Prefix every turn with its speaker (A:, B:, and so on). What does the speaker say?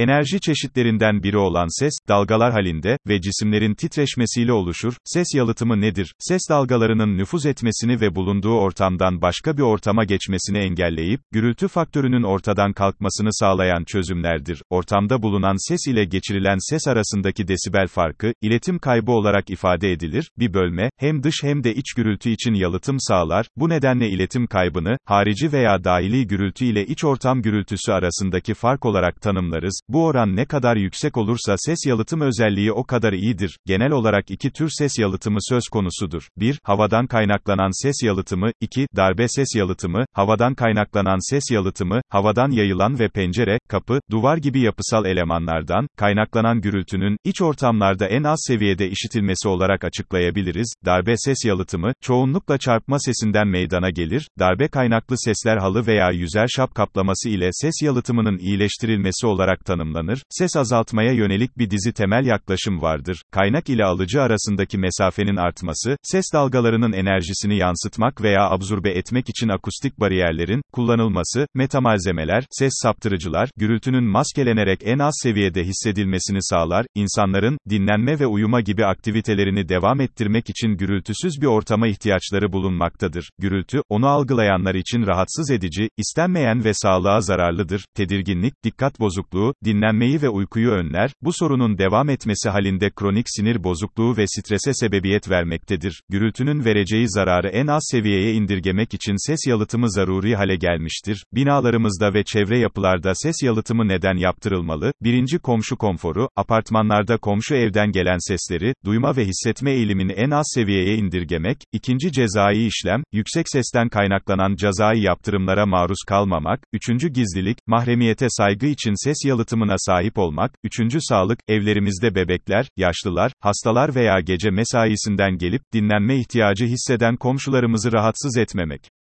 A: Enerji çeşitlerinden biri olan ses, dalgalar halinde ve cisimlerin titreşmesiyle oluşur. Ses yalıtımı nedir? Ses dalgalarının nüfuz etmesini ve bulunduğu ortamdan başka bir ortama geçmesini engelleyip, gürültü faktörünün ortadan kalkmasını sağlayan çözümlerdir. Ortamda bulunan ses ile geçirilen ses arasındaki desibel farkı, iletim kaybı olarak ifade edilir. Bir bölme, hem dış hem de iç gürültü için yalıtım sağlar. Bu nedenle iletim kaybını, harici veya dahili gürültü ile iç ortam gürültüsü arasındaki fark olarak tanımlarız. Bu oran ne kadar yüksek olursa ses yalıtım özelliği o kadar iyidir. Genel olarak iki tür ses yalıtımı söz konusudur. 1. Havadan kaynaklanan ses yalıtımı, 2. Darbe ses yalıtımı, havadan kaynaklanan ses yalıtımı, havadan yayılan ve pencere, kapı, duvar gibi yapısal elemanlardan, kaynaklanan gürültünün, iç ortamlarda en az seviyede işitilmesi olarak açıklayabiliriz. Darbe ses yalıtımı, çoğunlukla çarpma sesinden meydana gelir. Darbe kaynaklı sesler halı veya yüzer şap kaplaması ile ses yalıtımının iyileştirilmesi olarak tanımlanır. Ses azaltmaya yönelik bir dizi temel yaklaşım vardır. Kaynak ile alıcı arasındaki mesafenin artması, ses dalgalarının enerjisini yansıtmak veya absorbe etmek için akustik bariyerlerin kullanılması, metamalzemeler, ses saptırıcılar, gürültünün maskelenerek en az seviyede hissedilmesini sağlar. İnsanların dinlenme ve uyuma gibi aktivitelerini devam ettirmek için gürültüsüz bir ortama ihtiyaçları bulunmaktadır. Gürültü, onu algılayanlar için rahatsız edici, istenmeyen ve sağlığa zararlıdır. Tedirginlik, dikkat bozukluğu, dinlenmeyi ve uykuyu önler. Bu sorunun devam etmesi halinde kronik sinir bozukluğu ve strese sebebiyet vermektedir. Gürültünün vereceği zararı en az seviyeye indirgemek için ses yalıtımı zaruri hale gelmiştir. Binalarımızda ve çevre yapılarda ses yalıtımı neden yaptırılmalı? Birinci komşu konforu, apartmanlarda komşu evden gelen sesleri, duyma ve hissetme eğilimini en az seviyeye indirgemek. İkinci cezai işlem, yüksek sesten kaynaklanan cezai yaptırımlara maruz kalmamak. Üçüncü gizlilik, mahremiyete saygı için ses yalıtımına sahip olmak. Üçüncü sağlık, evlerimizde bebekler, yaşlılar, hastalar veya gece mesaisinden gelip dinlenme ihtiyacı hisseden komşularımızı rahatsız etmemek.